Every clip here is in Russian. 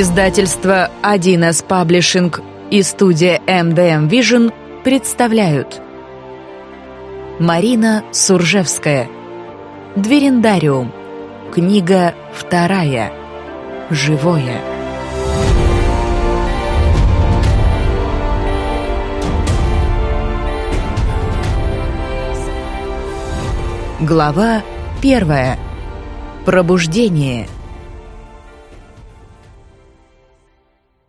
Издательство 1С Паблишинг и студия MDM Vision представляют. Марина Суржевская. Дверендариум Книга вторая. Живое Глава первая. Пробуждение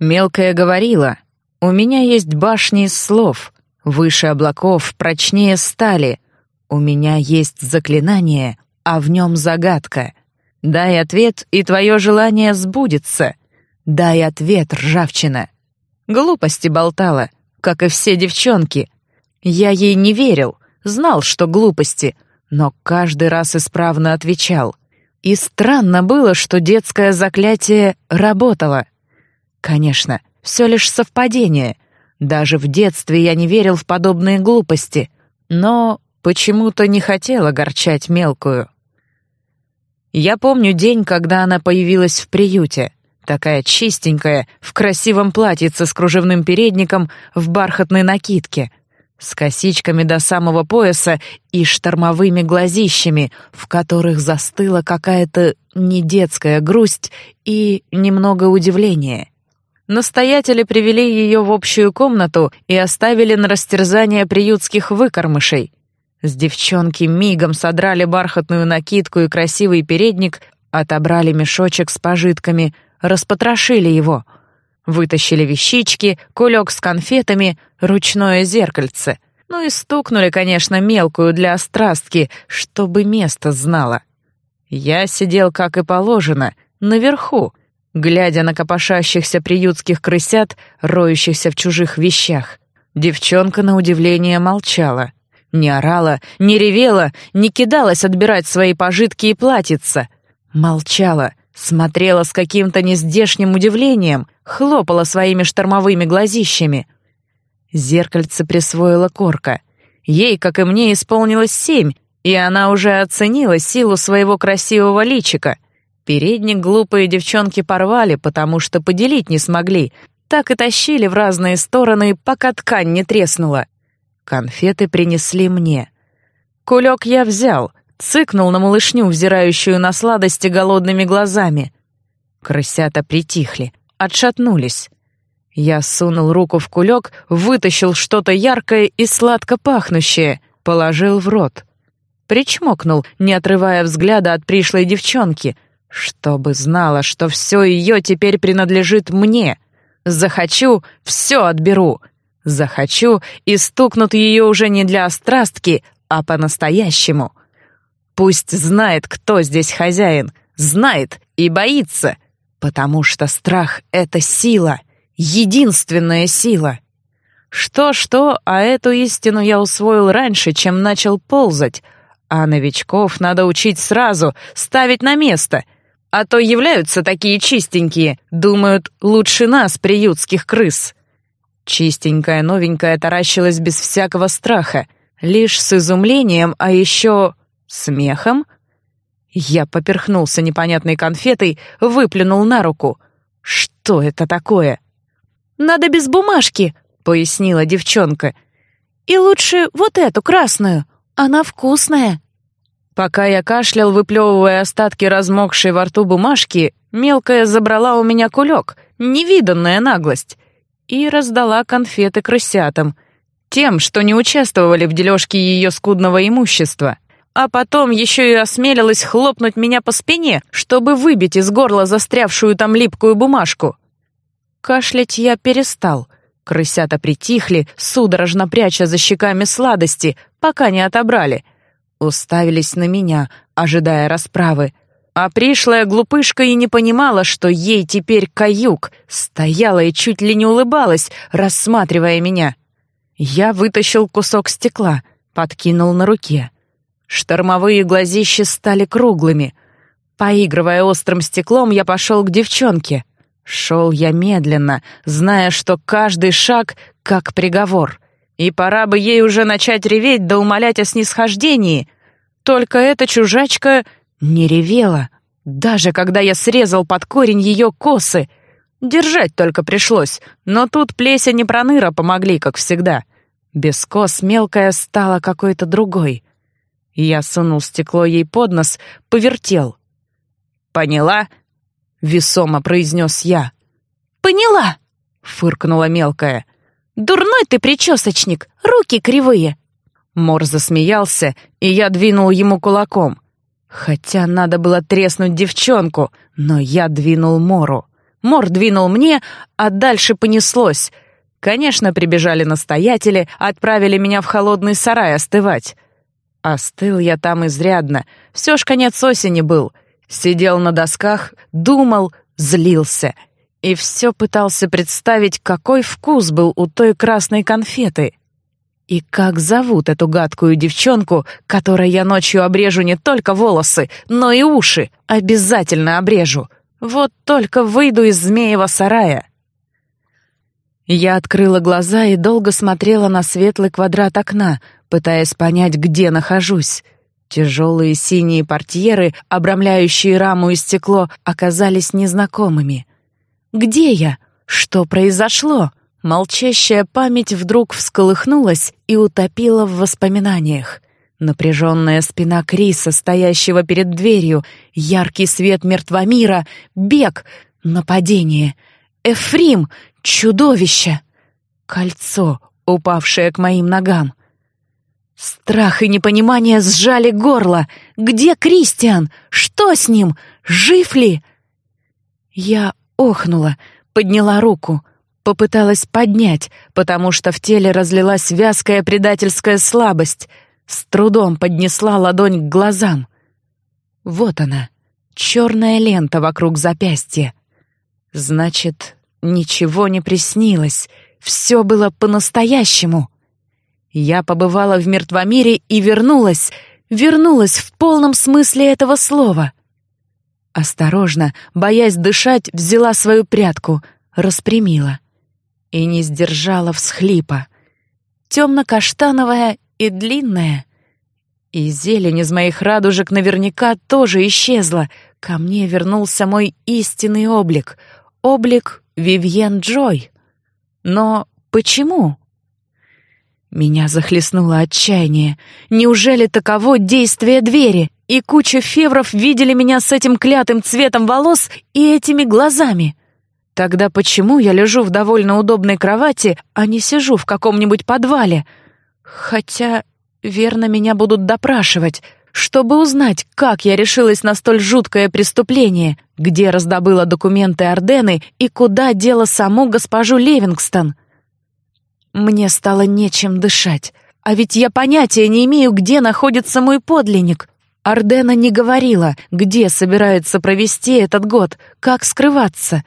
Мелкая говорила, «У меня есть башни из слов, выше облаков, прочнее стали. У меня есть заклинание, а в нем загадка. Дай ответ, и твое желание сбудется. Дай ответ, ржавчина». Глупости болтала, как и все девчонки. Я ей не верил, знал, что глупости, но каждый раз исправно отвечал. И странно было, что детское заклятие работало. Конечно, все лишь совпадение. Даже в детстве я не верил в подобные глупости, но почему-то не хотел огорчать мелкую. Я помню день, когда она появилась в приюте. Такая чистенькая, в красивом платьице с кружевным передником, в бархатной накидке, с косичками до самого пояса и штормовыми глазищами, в которых застыла какая-то недетская грусть и немного удивления. Настоятели привели ее в общую комнату и оставили на растерзание приютских выкормышей. С девчонки мигом содрали бархатную накидку и красивый передник, отобрали мешочек с пожитками, распотрошили его. Вытащили вещички, кулек с конфетами, ручное зеркальце. Ну и стукнули, конечно, мелкую для острастки, чтобы место знала. Я сидел, как и положено, наверху, глядя на копошащихся приютских крысят, роющихся в чужих вещах. Девчонка, на удивление, молчала. Не орала, не ревела, не кидалась отбирать свои пожитки и платьица. Молчала, смотрела с каким-то нездешним удивлением, хлопала своими штормовыми глазищами. Зеркальце присвоила корка. Ей, как и мне, исполнилось семь, и она уже оценила силу своего красивого личика — Передник глупые девчонки порвали, потому что поделить не смогли. Так и тащили в разные стороны, пока ткань не треснула. Конфеты принесли мне. Кулек я взял, цыкнул на малышню, взирающую на сладости голодными глазами. Крысята притихли, отшатнулись. Я сунул руку в кулек, вытащил что-то яркое и сладко пахнущее, положил в рот. Причмокнул, не отрывая взгляда от пришлой девчонки — чтобы знала, что все ее теперь принадлежит мне. Захочу — все отберу. Захочу и стукнут ее уже не для острастки, а по-настоящему. Пусть знает, кто здесь хозяин, знает и боится, потому что страх — это сила, единственная сила. Что-что, а эту истину я усвоил раньше, чем начал ползать, а новичков надо учить сразу, ставить на место — а то являются такие чистенькие, думают, лучше нас, приютских крыс. Чистенькая новенькая таращилась без всякого страха, лишь с изумлением, а еще смехом. Я поперхнулся непонятной конфетой, выплюнул на руку. Что это такое? «Надо без бумажки», — пояснила девчонка. «И лучше вот эту красную, она вкусная». Пока я кашлял, выплевывая остатки размокшей во рту бумажки, мелкая забрала у меня кулек, невиданная наглость, и раздала конфеты крысятам, тем, что не участвовали в дележке ее скудного имущества. А потом еще и осмелилась хлопнуть меня по спине, чтобы выбить из горла застрявшую там липкую бумажку. Кашлять я перестал. Крысята притихли, судорожно пряча за щеками сладости, пока не отобрали — уставились на меня, ожидая расправы. А пришлая глупышка и не понимала, что ей теперь каюк, стояла и чуть ли не улыбалась, рассматривая меня. Я вытащил кусок стекла, подкинул на руке. Штормовые глазища стали круглыми. Поигрывая острым стеклом, я пошел к девчонке. Шел я медленно, зная, что каждый шаг — как приговор. И пора бы ей уже начать реветь да умолять о снисхождении. Только эта чужачка не ревела, даже когда я срезал под корень ее косы. Держать только пришлось, но тут плесень и проныра помогли, как всегда. Без кос мелкая стала какой-то другой. Я сунул стекло ей под нос, повертел. «Поняла?» — весомо произнес я. «Поняла!» — фыркнула мелкая. «Дурной ты причесочник, руки кривые!» Мор засмеялся, и я двинул ему кулаком. Хотя надо было треснуть девчонку, но я двинул Мору. Мор двинул мне, а дальше понеслось. Конечно, прибежали настоятели, отправили меня в холодный сарай остывать. Остыл я там изрядно. Все ж конец осени был. Сидел на досках, думал, злился. И все пытался представить, какой вкус был у той красной конфеты. И как зовут эту гадкую девчонку, которой я ночью обрежу не только волосы, но и уши. Обязательно обрежу. Вот только выйду из змеева сарая. Я открыла глаза и долго смотрела на светлый квадрат окна, пытаясь понять, где нахожусь. Тяжелые синие портьеры, обрамляющие раму и стекло, оказались незнакомыми. Где я? Что произошло? Молчащая память вдруг всколыхнулась и утопила в воспоминаниях. Напряженная спина Криса, стоящего перед дверью, яркий свет мертвомира, бег, нападение. Эфрим, чудовище. Кольцо, упавшее к моим ногам. Страх и непонимание сжали горло. Где Кристиан? Что с ним? Жив ли? Я охнула, подняла руку, попыталась поднять, потому что в теле разлилась вязкая предательская слабость — с трудом поднесла ладонь к глазам. Вот она, черная лента вокруг запястья. Значит, ничего не приснилось, все было по-настоящему. Я побывала в мертвомире и вернулась, вернулась в полном смысле этого слова. Осторожно, боясь дышать, взяла свою прядку, распрямила и не сдержала всхлипа. Темно-каштановая и длинная. И зелень из моих радужек наверняка тоже исчезла. Ко мне вернулся мой истинный облик. Облик Вивьен Джой. Но почему? Меня захлестнуло отчаяние. Неужели таково действие двери? И куча февров видели меня с этим клятым цветом волос и этими глазами. Тогда почему я лежу в довольно удобной кровати, а не сижу в каком-нибудь подвале — Хотя, верно, меня будут допрашивать, чтобы узнать, как я решилась на столь жуткое преступление, где раздобыла документы Ордены и куда дела саму госпожу Левингстон. Мне стало нечем дышать, а ведь я понятия не имею, где находится мой подлинник. Ордена не говорила, где собирается провести этот год, как скрываться.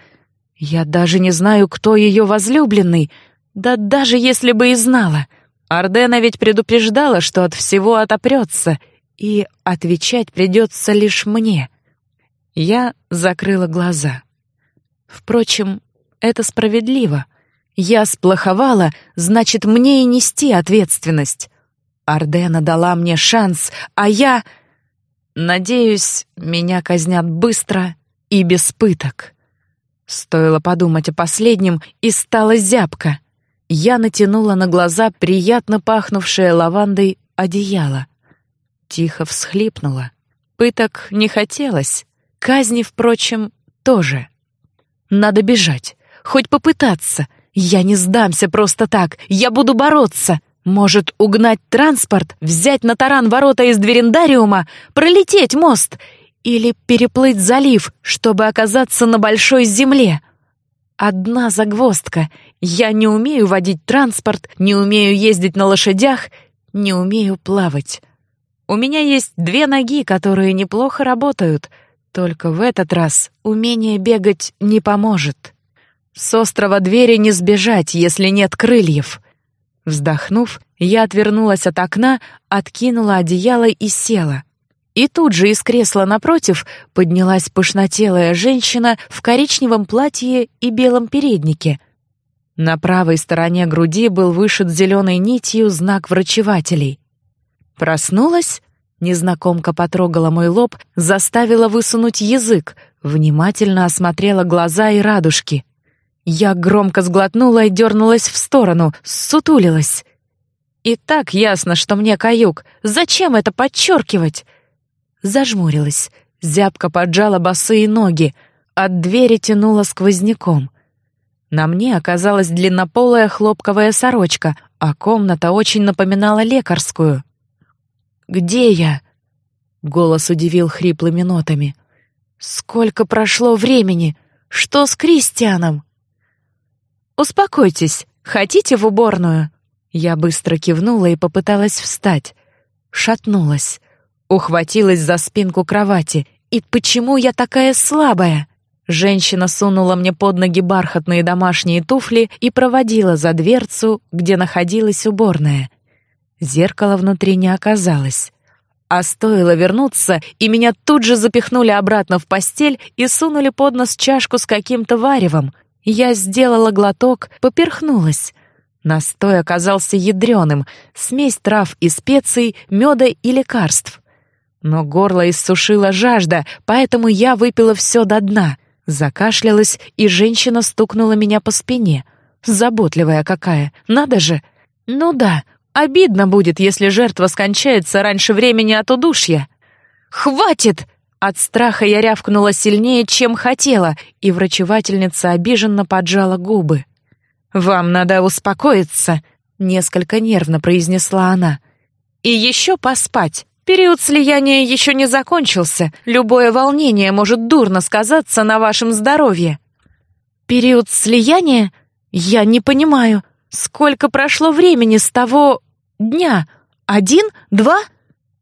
Я даже не знаю, кто ее возлюбленный, да даже если бы и знала — Ардена ведь предупреждала, что от всего отопрется, и отвечать придется лишь мне. Я закрыла глаза. Впрочем, это справедливо. Я сплоховала, значит, мне и нести ответственность. Ардена дала мне шанс, а я... Надеюсь, меня казнят быстро и без пыток. Стоило подумать о последнем, и стало зябко. Я натянула на глаза приятно пахнувшее лавандой одеяло. Тихо всхлипнула. Пыток не хотелось. Казни, впрочем, тоже. Надо бежать. Хоть попытаться. Я не сдамся просто так. Я буду бороться. Может, угнать транспорт, взять на таран ворота из дверендариума, пролететь мост или переплыть залив, чтобы оказаться на большой земле. Одна загвоздка. Я не умею водить транспорт, не умею ездить на лошадях, не умею плавать. У меня есть две ноги, которые неплохо работают, только в этот раз умение бегать не поможет. С острова двери не сбежать, если нет крыльев. Вздохнув, я отвернулась от окна, откинула одеяло и села. И тут же из кресла напротив поднялась пышнотелая женщина в коричневом платье и белом переднике. На правой стороне груди был вышит зеленой нитью знак врачевателей. Проснулась, незнакомка потрогала мой лоб, заставила высунуть язык, внимательно осмотрела глаза и радужки. Я громко сглотнула и дернулась в сторону, сутулилась. И так ясно, что мне каюк. Зачем это подчеркивать? Зажмурилась, зябко поджала босые ноги, от двери тянула сквозняком. На мне оказалась длиннополая хлопковая сорочка, а комната очень напоминала лекарскую. «Где я?» — голос удивил хриплыми нотами. «Сколько прошло времени? Что с Кристианом?» «Успокойтесь. Хотите в уборную?» Я быстро кивнула и попыталась встать. Шатнулась. Ухватилась за спинку кровати. «И почему я такая слабая?» Женщина сунула мне под ноги бархатные домашние туфли и проводила за дверцу, где находилась уборная. Зеркала внутри не оказалось. А стоило вернуться, и меня тут же запихнули обратно в постель и сунули под нос чашку с каким-то варевом. Я сделала глоток, поперхнулась. Настой оказался ядреным, смесь трав и специй, меда и лекарств. Но горло иссушила жажда, поэтому я выпила все до дна — Закашлялась, и женщина стукнула меня по спине. Заботливая какая, надо же. Ну да, обидно будет, если жертва скончается раньше времени от удушья. «Хватит!» От страха я рявкнула сильнее, чем хотела, и врачевательница обиженно поджала губы. «Вам надо успокоиться», — несколько нервно произнесла она. «И еще поспать. Период слияния еще не закончился. Любое волнение может дурно сказаться на вашем здоровье. Период слияния? Я не понимаю. Сколько прошло времени с того дня? Один? Два?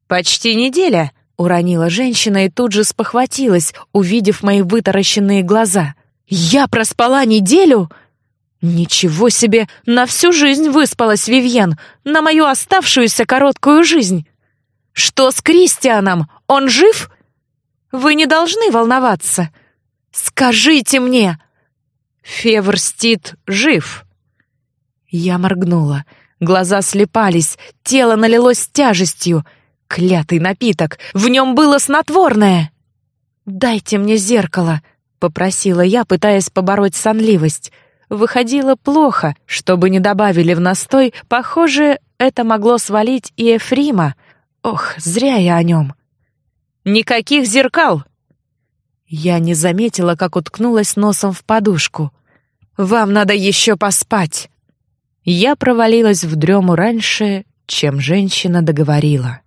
Почти неделя, уронила женщина и тут же спохватилась, увидев мои вытаращенные глаза. Я проспала неделю? Ничего себе, на всю жизнь выспалась Вивьен, на мою оставшуюся короткую жизнь. Что с Кристианом? Он жив? Вы не должны волноваться. Скажите мне. Феврстит жив. Я моргнула. Глаза слепались, тело налилось тяжестью. Клятый напиток, в нем было снотворное. «Дайте мне зеркало», — попросила я, пытаясь побороть сонливость. Выходило плохо, чтобы не добавили в настой, похоже, это могло свалить и Эфрима — Ох, зря я о нем. Никаких зеркал. Я не заметила, как уткнулась носом в подушку. Вам надо еще поспать. Я провалилась в дрему раньше, чем женщина договорила.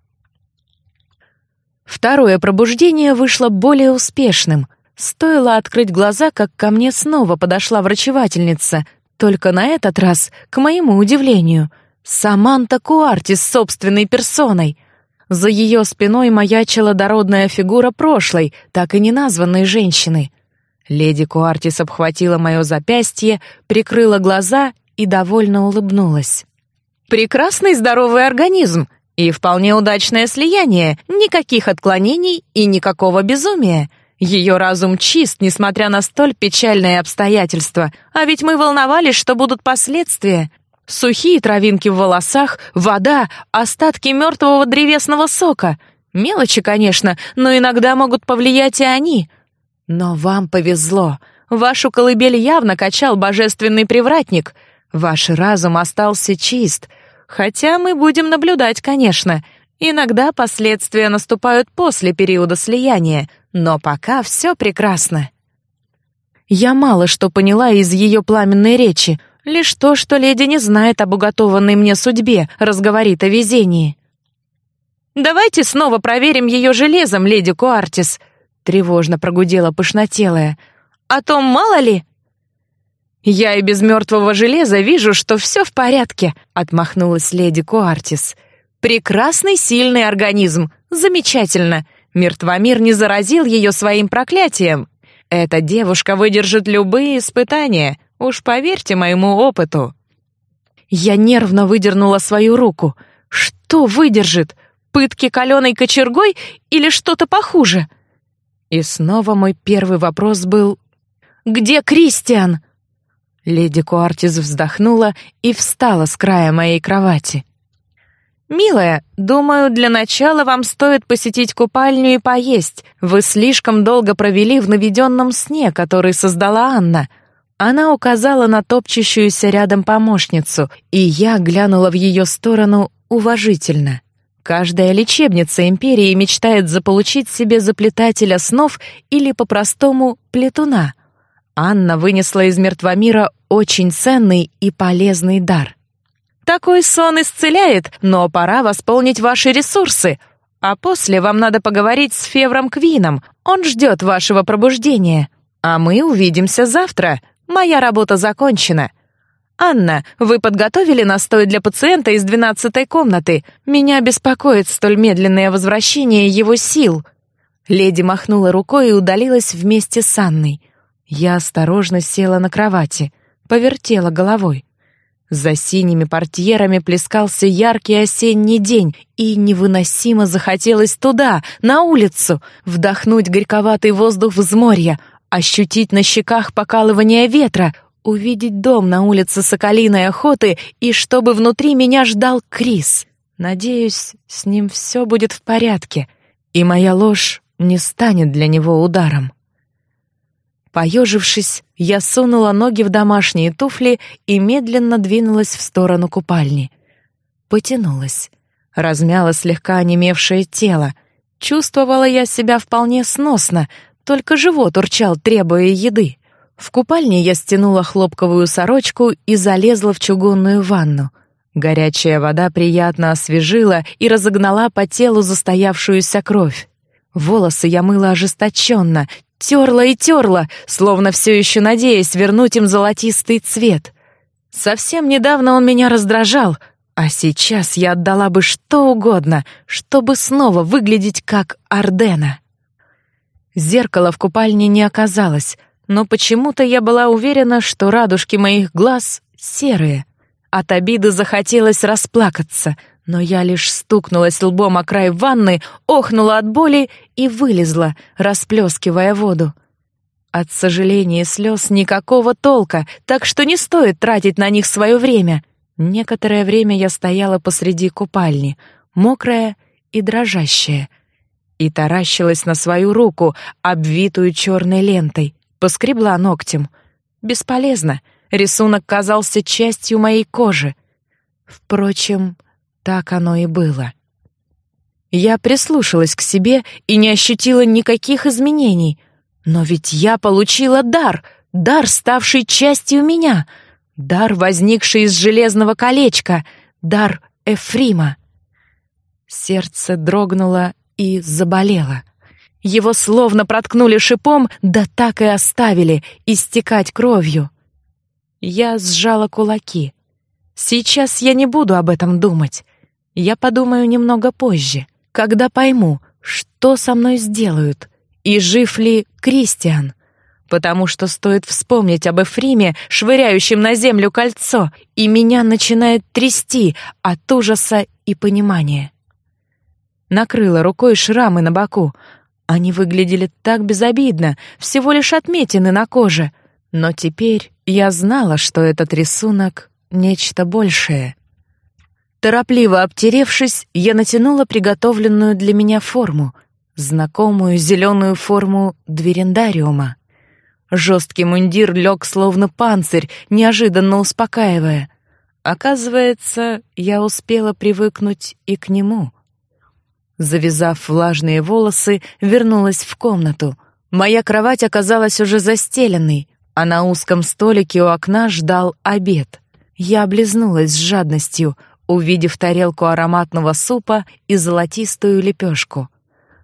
Второе пробуждение вышло более успешным. Стоило открыть глаза, как ко мне снова подошла врачевательница, только на этот раз, к моему удивлению, Саманта Куартис собственной персоной — за ее спиной маячила дородная фигура прошлой, так и не названной женщины. Леди Куартис обхватила мое запястье, прикрыла глаза и довольно улыбнулась. «Прекрасный здоровый организм и вполне удачное слияние, никаких отклонений и никакого безумия. Ее разум чист, несмотря на столь печальные обстоятельства, а ведь мы волновались, что будут последствия. Сухие травинки в волосах, вода, остатки мертвого древесного сока. Мелочи, конечно, но иногда могут повлиять и они. Но вам повезло. Вашу колыбель явно качал божественный привратник. Ваш разум остался чист. Хотя мы будем наблюдать, конечно. Иногда последствия наступают после периода слияния, но пока все прекрасно. Я мало что поняла из ее пламенной речи, Лишь то, что леди не знает об уготованной мне судьбе, разговорит о везении. «Давайте снова проверим ее железом, леди Куартис», — тревожно прогудела пышнотелая. «А то мало ли...» «Я и без мертвого железа вижу, что все в порядке», — отмахнулась леди Куартис. «Прекрасный сильный организм. Замечательно. Мертвомир не заразил ее своим проклятием. Эта девушка выдержит любые испытания. Уж поверьте моему опыту. Я нервно выдернула свою руку. Что выдержит? Пытки каленой кочергой или что-то похуже? И снова мой первый вопрос был «Где Кристиан?» Леди Куартиз вздохнула и встала с края моей кровати. «Милая, думаю, для начала вам стоит посетить купальню и поесть. Вы слишком долго провели в наведенном сне, который создала Анна. Она указала на топчущуюся рядом помощницу, и я глянула в ее сторону уважительно. Каждая лечебница империи мечтает заполучить себе заплетателя снов или, по-простому, плетуна. Анна вынесла из мертвомира очень ценный и полезный дар. «Такой сон исцеляет, но пора восполнить ваши ресурсы», а после вам надо поговорить с Февром Квином. Он ждет вашего пробуждения. А мы увидимся завтра. Моя работа закончена. Анна, вы подготовили настой для пациента из двенадцатой комнаты. Меня беспокоит столь медленное возвращение его сил. Леди махнула рукой и удалилась вместе с Анной. Я осторожно села на кровати, повертела головой. За синими портьерами плескался яркий осенний день, и невыносимо захотелось туда, на улицу, вдохнуть горьковатый воздух взморья, ощутить на щеках покалывание ветра, увидеть дом на улице Соколиной охоты и чтобы внутри меня ждал Крис. Надеюсь, с ним все будет в порядке, и моя ложь не станет для него ударом. Поежившись, я сунула ноги в домашние туфли и медленно двинулась в сторону купальни. Потянулась, размяла слегка онемевшее тело. Чувствовала я себя вполне сносно, только живот урчал, требуя еды. В купальне я стянула хлопковую сорочку и залезла в чугунную ванну. Горячая вода приятно освежила и разогнала по телу застоявшуюся кровь. Волосы я мыла ожесточенно, терла и терла, словно все еще надеясь вернуть им золотистый цвет. Совсем недавно он меня раздражал, а сейчас я отдала бы что угодно, чтобы снова выглядеть как Ардена. Зеркала в купальне не оказалось, но почему-то я была уверена, что радужки моих глаз серые. От обиды захотелось расплакаться — но я лишь стукнулась лбом о край ванны, охнула от боли и вылезла, расплескивая воду. От сожаления слез никакого толка, так что не стоит тратить на них свое время. Некоторое время я стояла посреди купальни, мокрая и дрожащая, и таращилась на свою руку, обвитую черной лентой, поскребла ногтем. Бесполезно, рисунок казался частью моей кожи. Впрочем, так оно и было. Я прислушалась к себе и не ощутила никаких изменений. Но ведь я получила дар, дар, ставший частью меня, дар, возникший из железного колечка, дар Эфрима. Сердце дрогнуло и заболело. Его словно проткнули шипом, да так и оставили истекать кровью. Я сжала кулаки. Сейчас я не буду об этом думать. Я подумаю немного позже, когда пойму, что со мной сделают и жив ли Кристиан. Потому что стоит вспомнить об Эфриме, швыряющем на землю кольцо, и меня начинает трясти от ужаса и понимания. Накрыла рукой шрамы на боку. Они выглядели так безобидно, всего лишь отметины на коже. Но теперь я знала, что этот рисунок — нечто большее. Торопливо обтеревшись, я натянула приготовленную для меня форму, знакомую зеленую форму дверендариума. Жесткий мундир лег словно панцирь, неожиданно успокаивая. Оказывается, я успела привыкнуть и к нему. Завязав влажные волосы, вернулась в комнату. Моя кровать оказалась уже застеленной, а на узком столике у окна ждал обед. Я облизнулась с жадностью, увидев тарелку ароматного супа и золотистую лепешку.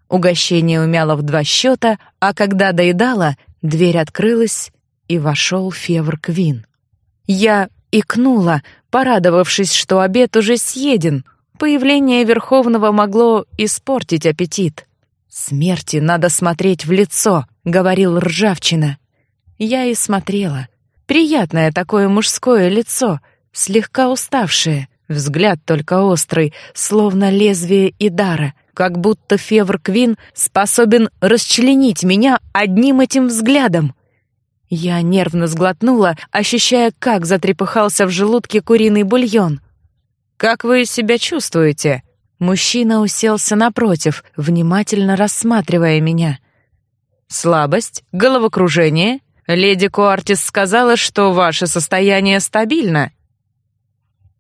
Угощение умяло в два счета, а когда доедала, дверь открылась, и вошел Февр Квин. Я икнула, порадовавшись, что обед уже съеден. Появление Верховного могло испортить аппетит. «Смерти надо смотреть в лицо», — говорил Ржавчина. Я и смотрела. Приятное такое мужское лицо, слегка уставшее. Взгляд только острый, словно лезвие Идара, как будто Февр Квин способен расчленить меня одним этим взглядом. Я нервно сглотнула, ощущая, как затрепыхался в желудке куриный бульон. «Как вы себя чувствуете?» Мужчина уселся напротив, внимательно рассматривая меня. «Слабость? Головокружение? Леди Куартис сказала, что ваше состояние стабильно.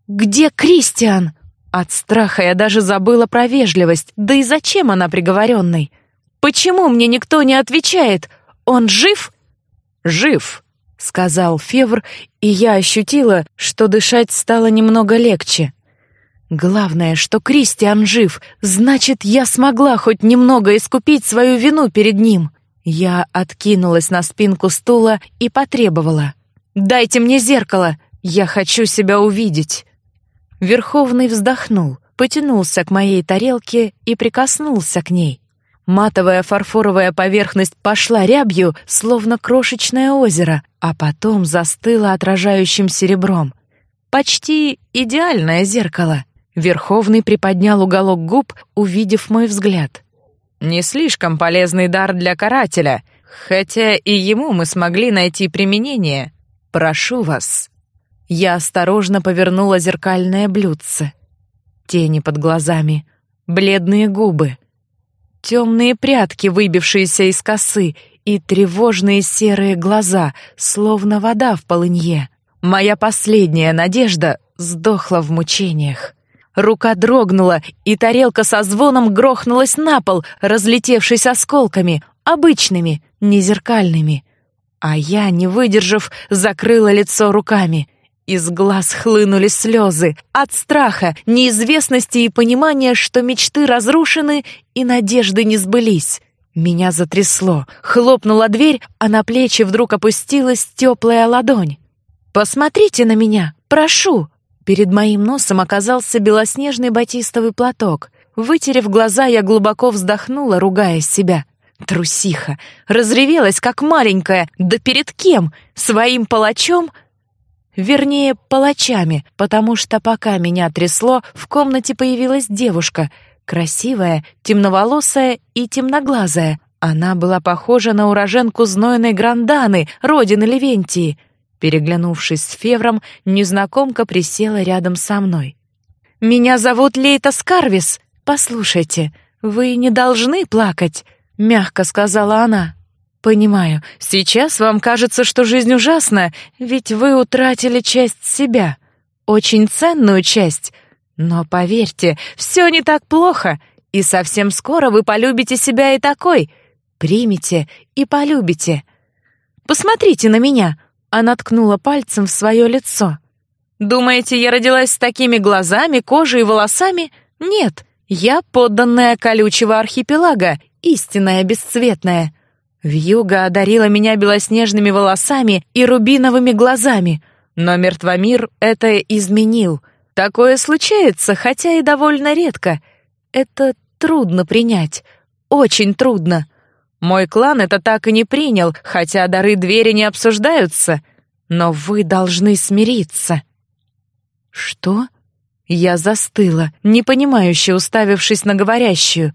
Где Кристиан? От страха я даже забыла про вежливость. Да и зачем она приговоренной? Почему мне никто не отвечает? Он жив? Жив, сказал Февр, и я ощутила, что дышать стало немного легче. Главное, что Кристиан жив, значит, я смогла хоть немного искупить свою вину перед ним. Я откинулась на спинку стула и потребовала: "Дайте мне зеркало, я хочу себя увидеть". Верховный вздохнул, потянулся к моей тарелке и прикоснулся к ней. Матовая фарфоровая поверхность пошла рябью, словно крошечное озеро, а потом застыла отражающим серебром. Почти идеальное зеркало. Верховный приподнял уголок губ, увидев мой взгляд. Не слишком полезный дар для карателя, хотя и ему мы смогли найти применение. Прошу вас. Я осторожно повернула зеркальное блюдце. Тени под глазами, бледные губы, темные прядки, выбившиеся из косы, и тревожные серые глаза, словно вода в полынье. Моя последняя надежда сдохла в мучениях. Рука дрогнула, и тарелка со звоном грохнулась на пол, разлетевшись осколками, обычными, не зеркальными. А я, не выдержав, закрыла лицо руками. Из глаз хлынули слезы от страха, неизвестности и понимания, что мечты разрушены и надежды не сбылись. Меня затрясло, хлопнула дверь, а на плечи вдруг опустилась теплая ладонь. «Посмотрите на меня, прошу!» Перед моим носом оказался белоснежный батистовый платок. Вытерев глаза, я глубоко вздохнула, ругая себя. Трусиха. Разревелась, как маленькая. Да перед кем? Своим палачом? Вернее, палачами, потому что пока меня трясло, в комнате появилась девушка. Красивая, темноволосая и темноглазая. Она была похожа на уроженку знойной Гранданы, родины Левентии — Переглянувшись с Февром, незнакомка присела рядом со мной. «Меня зовут Лейта Скарвис. Послушайте, вы не должны плакать», — мягко сказала она. «Понимаю, сейчас вам кажется, что жизнь ужасна, ведь вы утратили часть себя, очень ценную часть. Но поверьте, все не так плохо, и совсем скоро вы полюбите себя и такой. Примите и полюбите. Посмотрите на меня, она ткнула пальцем в свое лицо. «Думаете, я родилась с такими глазами, кожей и волосами? Нет, я подданная колючего архипелага, истинная бесцветная. Вьюга одарила меня белоснежными волосами и рубиновыми глазами, но мертвомир это изменил. Такое случается, хотя и довольно редко. Это трудно принять, очень трудно. Мой клан это так и не принял, хотя дары двери не обсуждаются. Но вы должны смириться. Что? Я застыла, непонимающе уставившись на говорящую.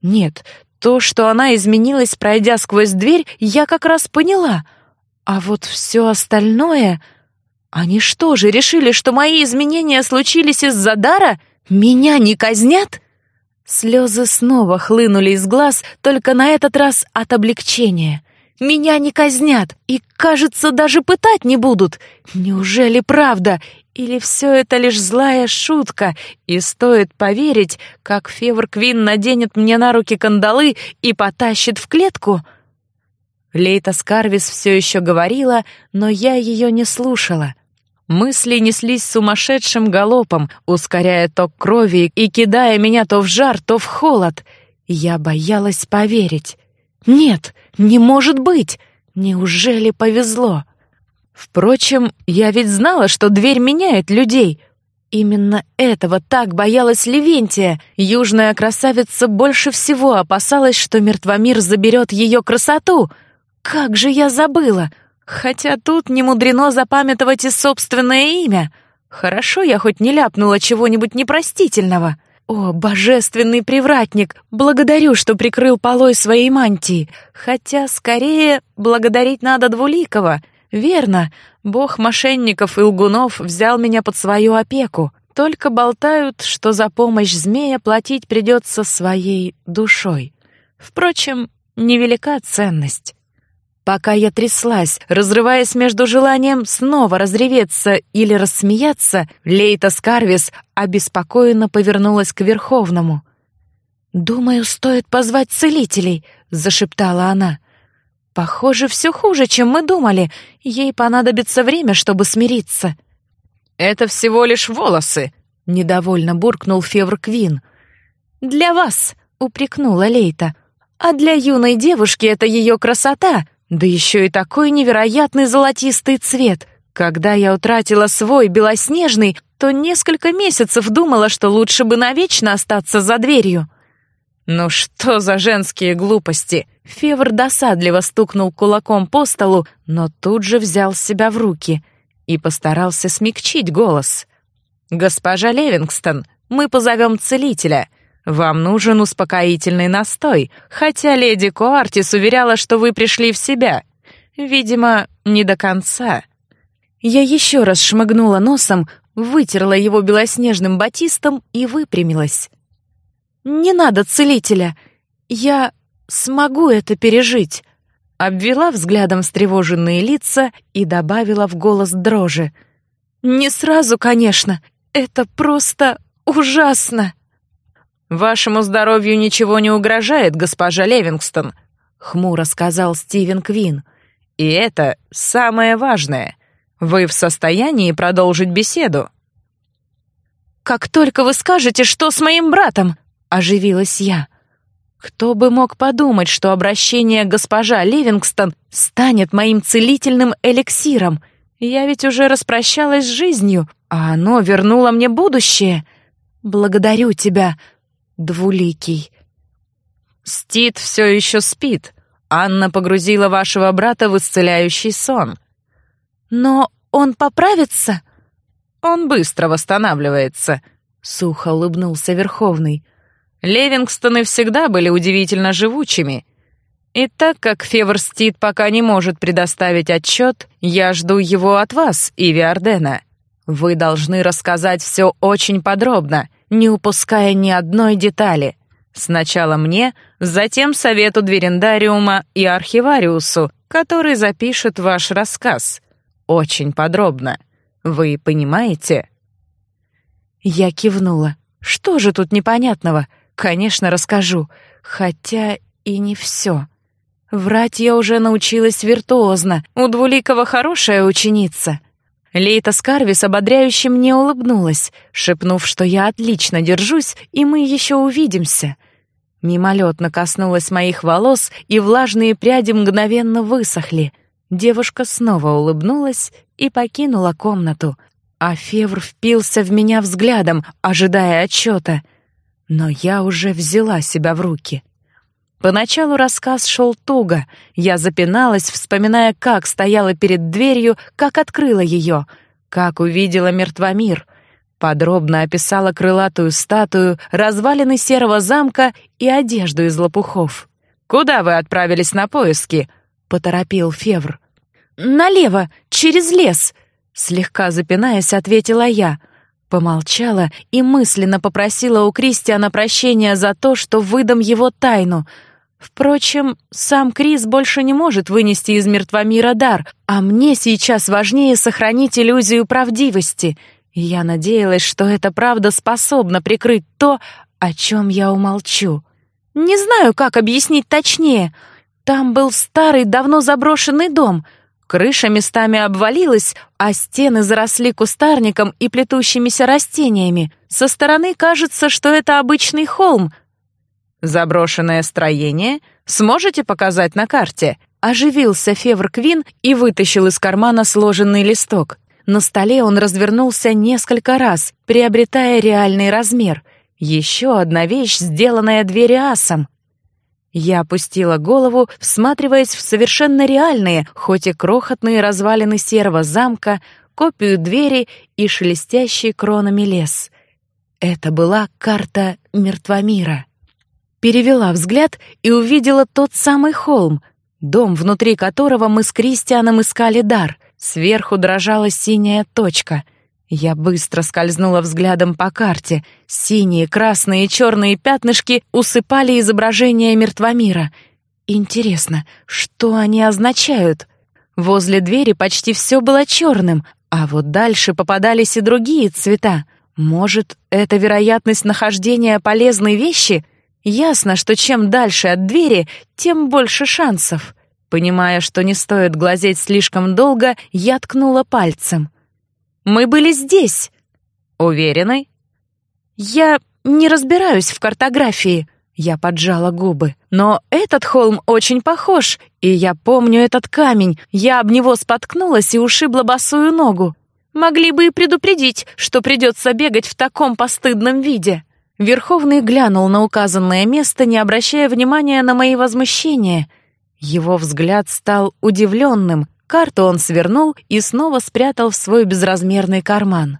Нет, то, что она изменилась, пройдя сквозь дверь, я как раз поняла. А вот все остальное... Они что же, решили, что мои изменения случились из-за дара? Меня не казнят? Слезы снова хлынули из глаз, только на этот раз от облегчения. Меня не казнят и, кажется, даже пытать не будут. Неужели правда? Или все это лишь злая шутка, и стоит поверить, как Февр Квин наденет мне на руки кандалы и потащит в клетку? Лейта Скарвис все еще говорила, но я ее не слушала — Мысли неслись сумасшедшим галопом, ускоряя ток крови и кидая меня то в жар, то в холод. Я боялась поверить. Нет, не может быть. Неужели повезло? Впрочем, я ведь знала, что дверь меняет людей. Именно этого так боялась Левентия. Южная красавица больше всего опасалась, что мертвомир заберет ее красоту. Как же я забыла! Хотя тут не мудрено запамятовать и собственное имя. Хорошо я хоть не ляпнула чего-нибудь непростительного. О, божественный привратник, благодарю, что прикрыл полой своей мантии. Хотя, скорее, благодарить надо Двуликова. Верно, бог мошенников и лгунов взял меня под свою опеку. Только болтают, что за помощь змея платить придется своей душой. Впрочем, невелика ценность. Пока я тряслась, разрываясь между желанием снова разреветься или рассмеяться, Лейта Скарвис обеспокоенно повернулась к Верховному. «Думаю, стоит позвать целителей», — зашептала она. «Похоже, все хуже, чем мы думали. Ей понадобится время, чтобы смириться». «Это всего лишь волосы», — недовольно буркнул Февр Квин. «Для вас», — упрекнула Лейта. «А для юной девушки это ее красота, да еще и такой невероятный золотистый цвет. Когда я утратила свой белоснежный, то несколько месяцев думала, что лучше бы навечно остаться за дверью». «Ну что за женские глупости?» Февр досадливо стукнул кулаком по столу, но тут же взял себя в руки и постарался смягчить голос. «Госпожа Левингстон, мы позовем целителя. Вам нужен успокоительный настой, хотя леди Коартис уверяла, что вы пришли в себя. Видимо, не до конца». Я еще раз шмыгнула носом, вытерла его белоснежным батистом и выпрямилась. «Не надо целителя. Я смогу это пережить», — обвела взглядом встревоженные лица и добавила в голос дрожи. «Не сразу, конечно. Это просто ужасно». «Вашему здоровью ничего не угрожает, госпожа Левингстон», — хмуро сказал Стивен Квин. «И это самое важное. Вы в состоянии продолжить беседу?» «Как только вы скажете, что с моим братом!» — оживилась я. Кто бы мог подумать, что обращение госпожа Ливингстон станет моим целительным эликсиром? Я ведь уже распрощалась с жизнью, а оно вернуло мне будущее. Благодарю тебя, двуликий. Стит все еще спит. Анна погрузила вашего брата в исцеляющий сон. Но он поправится? Он быстро восстанавливается, сухо улыбнулся Верховный. Левингстоны всегда были удивительно живучими. И так как Феверстит пока не может предоставить отчет, я жду его от вас, Иви Ардена. Вы должны рассказать все очень подробно, не упуская ни одной детали. Сначала мне, затем совету Дверендариума и архивариусу, который запишет ваш рассказ. Очень подробно. Вы понимаете? Я кивнула. Что же тут непонятного? Конечно, расскажу, хотя и не все. Врать я уже научилась виртуозно. У Двуликова хорошая ученица. Лейта Скарвис ободряюще мне улыбнулась, шепнув, что я отлично держусь, и мы еще увидимся. Мимолетно коснулась моих волос, и влажные пряди мгновенно высохли. Девушка снова улыбнулась и покинула комнату, а Февр впился в меня взглядом, ожидая отчета — но я уже взяла себя в руки. Поначалу рассказ шел туго. Я запиналась, вспоминая, как стояла перед дверью, как открыла ее, как увидела мертвомир. Подробно описала крылатую статую, развалины серого замка и одежду из лопухов. «Куда вы отправились на поиски?» — поторопил Февр. «Налево, через лес!» — слегка запинаясь, ответила я — Помолчала и мысленно попросила у Кристиана прощения за то, что выдам его тайну. Впрочем, сам Крис больше не может вынести из мертвомира дар, а мне сейчас важнее сохранить иллюзию правдивости. я надеялась, что эта правда способна прикрыть то, о чем я умолчу. Не знаю, как объяснить точнее. Там был старый, давно заброшенный дом — Крыша местами обвалилась, а стены заросли кустарником и плетущимися растениями. Со стороны кажется, что это обычный холм. «Заброшенное строение? Сможете показать на карте?» Оживился Февр Квин и вытащил из кармана сложенный листок. На столе он развернулся несколько раз, приобретая реальный размер. Еще одна вещь, сделанная Двериасом. Я опустила голову, всматриваясь в совершенно реальные, хоть и крохотные развалины серого замка, копию двери и шелестящий кронами лес. Это была карта мертвомира. Перевела взгляд и увидела тот самый холм, дом, внутри которого мы с Кристианом искали дар. Сверху дрожала синяя точка — я быстро скользнула взглядом по карте. Синие, красные и черные пятнышки усыпали изображение мертвомира. Интересно, что они означают? Возле двери почти все было черным, а вот дальше попадались и другие цвета. Может, это вероятность нахождения полезной вещи? Ясно, что чем дальше от двери, тем больше шансов. Понимая, что не стоит глазеть слишком долго, я ткнула пальцем. «Мы были здесь!» «Уверены?» «Я не разбираюсь в картографии», я поджала губы. «Но этот холм очень похож, и я помню этот камень. Я об него споткнулась и ушибла босую ногу. Могли бы и предупредить, что придется бегать в таком постыдном виде». Верховный глянул на указанное место, не обращая внимания на мои возмущения. Его взгляд стал удивленным. Карту он свернул и снова спрятал в свой безразмерный карман.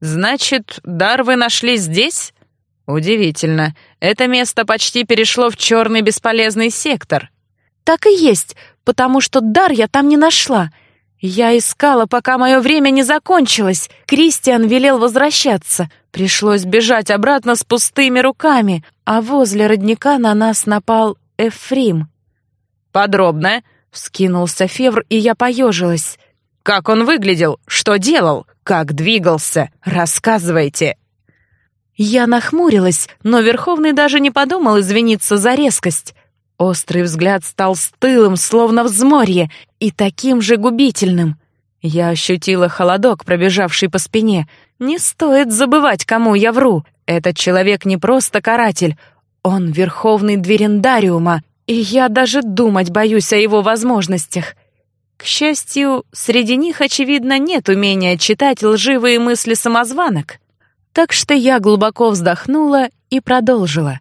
«Значит, дар вы нашли здесь?» Удивительно. Это место почти перешло в черный бесполезный сектор. Так и есть, потому что дар я там не нашла. Я искала, пока мое время не закончилось. Кристиан велел возвращаться. Пришлось бежать обратно с пустыми руками, а возле родника на нас напал Эфрим. «Подробно?» — вскинулся Февр, и я поежилась. «Как он выглядел? Что делал? Как двигался? Рассказывайте!» Я нахмурилась, но Верховный даже не подумал извиниться за резкость. Острый взгляд стал стылым, словно взморье, и таким же губительным. Я ощутила холодок, пробежавший по спине. Не стоит забывать, кому я вру. Этот человек не просто каратель, он верховный дверендариума, и я даже думать боюсь о его возможностях. К счастью, среди них, очевидно, нет умения читать лживые мысли самозванок. Так что я глубоко вздохнула и продолжила.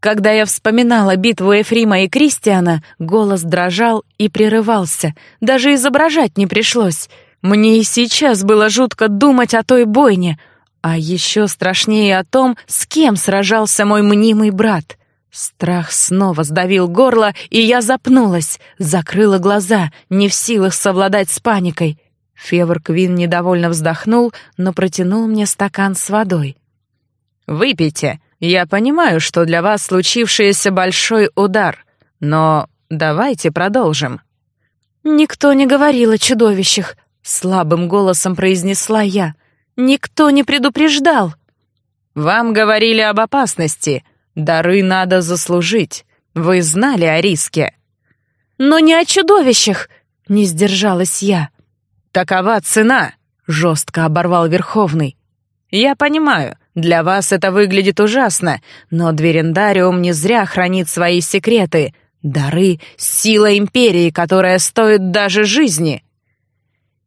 Когда я вспоминала битву Эфрима и Кристиана, голос дрожал и прерывался. Даже изображать не пришлось. Мне и сейчас было жутко думать о той бойне, а еще страшнее о том, с кем сражался мой мнимый брат. Страх снова сдавил горло, и я запнулась, закрыла глаза, не в силах совладать с паникой. Февр Квин недовольно вздохнул, но протянул мне стакан с водой. «Выпейте. Я понимаю, что для вас случившееся большой удар, но давайте продолжим». «Никто не говорил о чудовищах», — слабым голосом произнесла я. «Никто не предупреждал». «Вам говорили об опасности. Дары надо заслужить. Вы знали о риске». «Но не о чудовищах», — не сдержалась я. «Такова цена», — жестко оборвал Верховный. «Я понимаю, для вас это выглядит ужасно, но Дверендариум не зря хранит свои секреты. Дары — сила Империи, которая стоит даже жизни».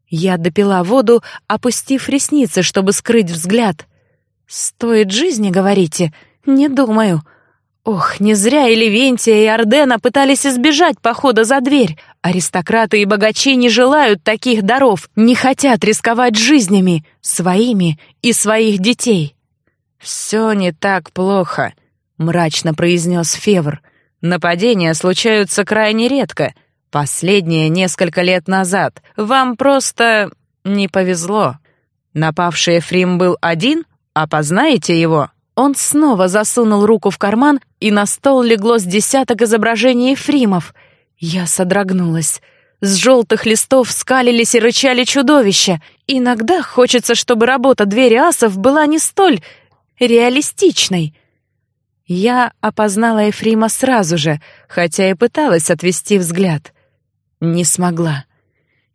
Я допила воду, опустив ресницы, чтобы скрыть взгляд. «Стоит жизни, говорите? Не думаю. Ох, не зря и Левентия, и Ордена пытались избежать похода за дверь. Аристократы и богачи не желают таких даров, не хотят рисковать жизнями, своими и своих детей. «Все не так плохо», — мрачно произнес Февр. «Нападения случаются крайне редко. Последние несколько лет назад. Вам просто не повезло. Напавший Эфрим был один? Опознаете его?» Он снова засунул руку в карман, и на стол легло с десяток изображений Ефримов. Я содрогнулась. С желтых листов скалились и рычали чудовища. Иногда хочется, чтобы работа двери асов была не столь реалистичной. Я опознала Ефрима сразу же, хотя и пыталась отвести взгляд. Не смогла.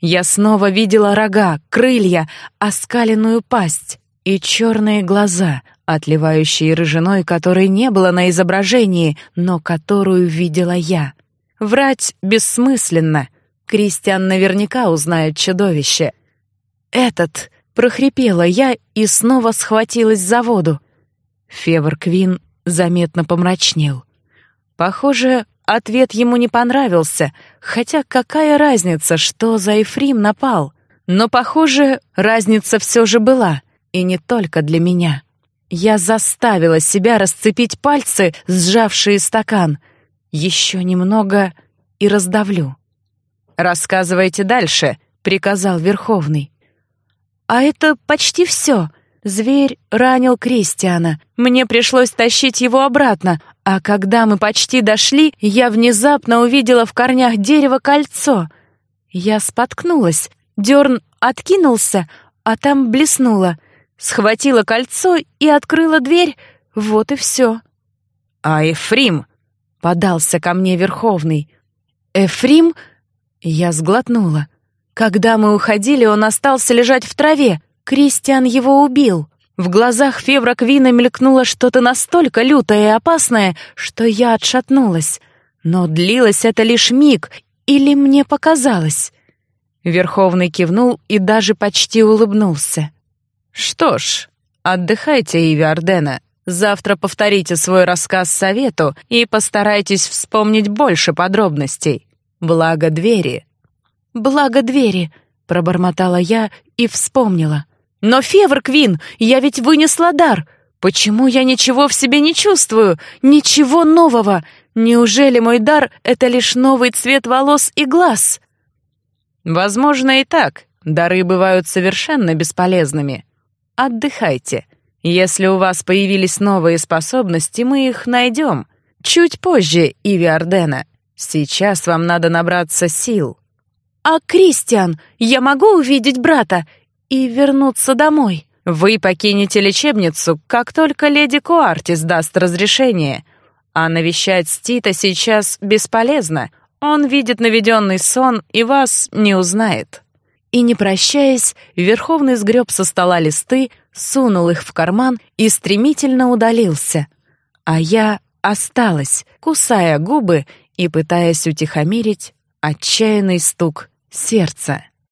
Я снова видела рога, крылья, оскаленную пасть и черные глаза, отливающие рыжиной, которой не было на изображении, но которую видела я. Врать бессмысленно. Кристиан наверняка узнает чудовище. «Этот!» — прохрипела я и снова схватилась за воду. Февр Квин заметно помрачнел. Похоже, ответ ему не понравился, хотя какая разница, что за Ефрим напал? Но, похоже, разница все же была, и не только для меня. Я заставила себя расцепить пальцы, сжавшие стакан. Еще немного и раздавлю. «Рассказывайте дальше», — приказал Верховный. «А это почти все. Зверь ранил Кристиана. Мне пришлось тащить его обратно, а когда мы почти дошли, я внезапно увидела в корнях дерева кольцо. Я споткнулась. Дерн откинулся, а там блеснуло. Схватила кольцо и открыла дверь. Вот и все. «А Эфрим?» — подался ко мне Верховный. «Эфрим?» Я сглотнула. Когда мы уходили, он остался лежать в траве. Кристиан его убил. В глазах Февра Квина мелькнуло что-то настолько лютое и опасное, что я отшатнулась. Но длилось это лишь миг, или мне показалось? Верховный кивнул и даже почти улыбнулся. «Что ж, отдыхайте, Иви Ардена. Завтра повторите свой рассказ совету и постарайтесь вспомнить больше подробностей. Благо двери». «Благо двери», — пробормотала я и вспомнила. «Но, Февр Квин, я ведь вынесла дар. Почему я ничего в себе не чувствую? Ничего нового? Неужели мой дар — это лишь новый цвет волос и глаз?» Возможно и так. Дары бывают совершенно бесполезными. Отдыхайте. Если у вас появились новые способности, мы их найдем. Чуть позже, Иви Ардена. Сейчас вам надо набраться сил. А Кристиан, я могу увидеть брата и вернуться домой? Вы покинете лечебницу, как только леди Куартис даст разрешение. А навещать Стита сейчас бесполезно. Он видит наведенный сон и вас не узнает». И, не прощаясь, Верховный сгреб со стола листы, сунул их в карман и стремительно удалился. А я осталась, кусая губы и пытаясь утихомирить отчаянный стук сердца.